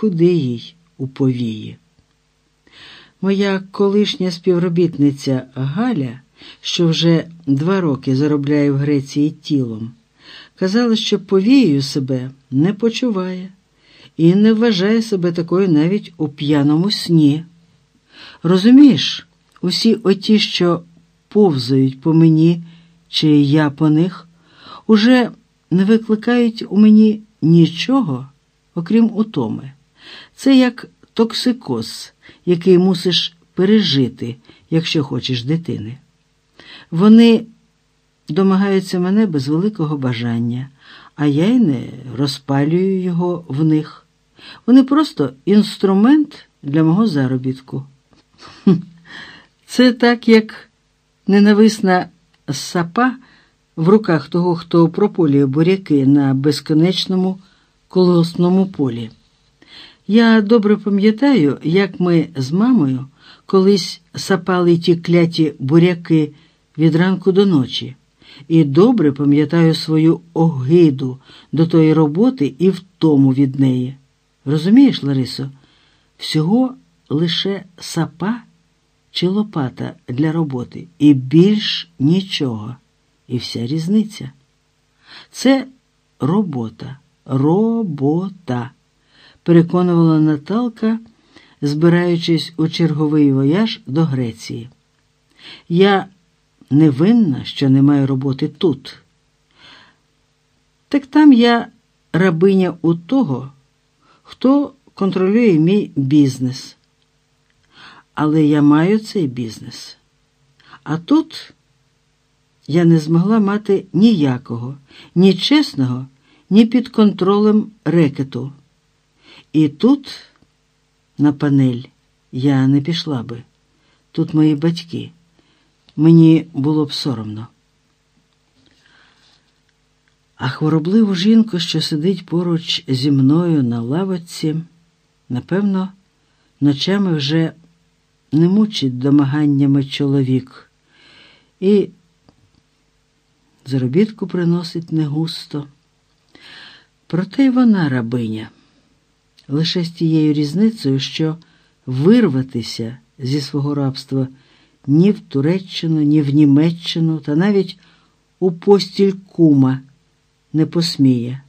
куди їй у повії. Моя колишня співробітниця Галя, що вже два роки заробляє в Греції тілом, казала, що повією себе не почуває і не вважає себе такою навіть у п'яному сні. Розумієш, усі оті, що повзають по мені, чи я по них, уже не викликають у мені нічого, окрім утоми. Це як токсикоз, який мусиш пережити, якщо хочеш дитини. Вони домагаються мене без великого бажання, а я й не розпалюю його в них. Вони просто інструмент для мого заробітку. Це так, як ненависна сапа в руках того, хто прополює буряки на безконечному колосному полі. Я добре пам'ятаю, як ми з мамою колись сапали ті кляті буряки від ранку до ночі, і добре пам'ятаю свою огиду до тої роботи і втому від неї. Розумієш, Ларисо, всього лише сапа чи лопата для роботи, і більш нічого. І вся різниця. Це робота, робота, переконувала Наталка, збираючись у черговий вояж до Греції. Я не винна, що не маю роботи тут. Так там я рабиня у того, хто контролює мій бізнес. Але я маю цей бізнес. А тут я не змогла мати ніякого, ні чесного, ні під контролем рекету. І тут, на панель, я не пішла би. Тут мої батьки. Мені було б соромно. А хворобливу жінку, що сидить поруч зі мною на лавочці, напевно, ночами вже не мучить домаганнями чоловік. І заробітку приносить не густо. Проте й вона рабиня, лише з тією різницею, що вирватися зі свого рабства ні в Туреччину, ні в Німеччину, та навіть у постіль кума не посміє.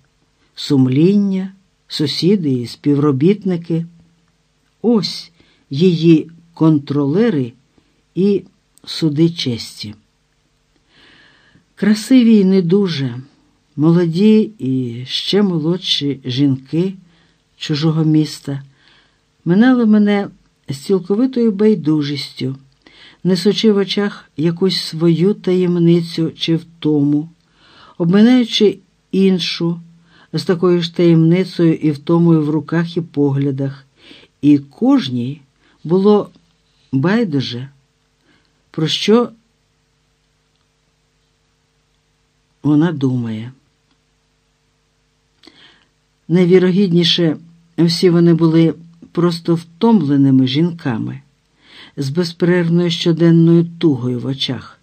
Сумління, сусіди і співробітники ось її контролери і суди честі. Красиві й не дуже, молоді і ще молодші жінки чужого міста минали мене з цілковитою байдужістю, несучи в очах якусь свою таємницю чи втому, обминаючи іншу з такою ж таємницею і втомою в руках і поглядах, і кожній було байдуже, про що вона думає. Найвірогідніше, всі вони були просто втомленими жінками з безперервною щоденною тугою в очах.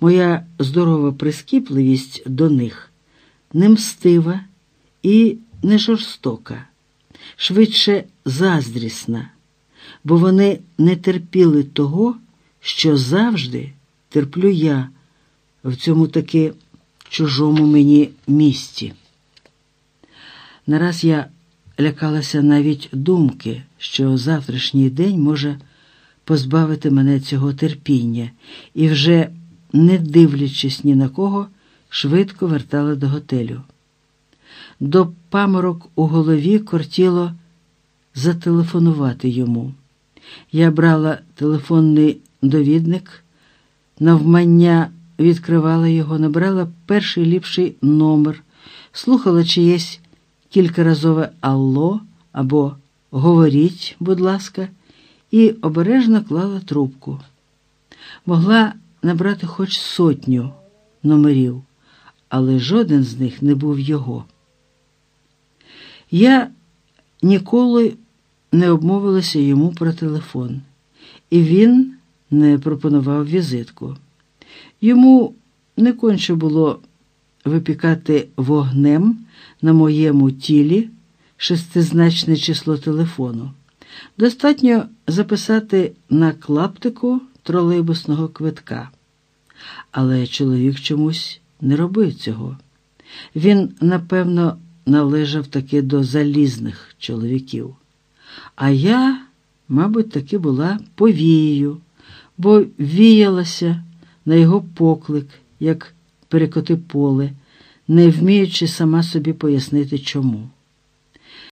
Моя здорова прискіпливість до них не мстива і не жорстока, швидше заздрісна, бо вони не терпіли того, що завжди терплю я в цьому таки чужому мені місті. Нараз я лякалася навіть думки, що завтрашній день може позбавити мене цього терпіння, і вже, не дивлячись ні на кого, швидко вертала до готелю. До паморок у голові кортіло зателефонувати йому. Я брала телефонний довідник, навмання відкривала його, набрала перший ліпший номер, слухала чиєсь кількаразове Алло або Говоріть, будь ласка, і обережно клала трубку. Могла набрати хоч сотню номерів, але жоден з них не був його. Я ніколи не обмовилася йому про телефон, і він не пропонував візитку. Йому не конче було випікати вогнем на моєму тілі шестизначне число телефону. Достатньо записати на клаптику тролейбусного квитка. Але чоловік чомусь не робив цього. Він, напевно, належав таки до залізних чоловіків. А я, мабуть, таки була повією, бо віялася на його поклик, як перекоти поле, не вміючи сама собі пояснити чому.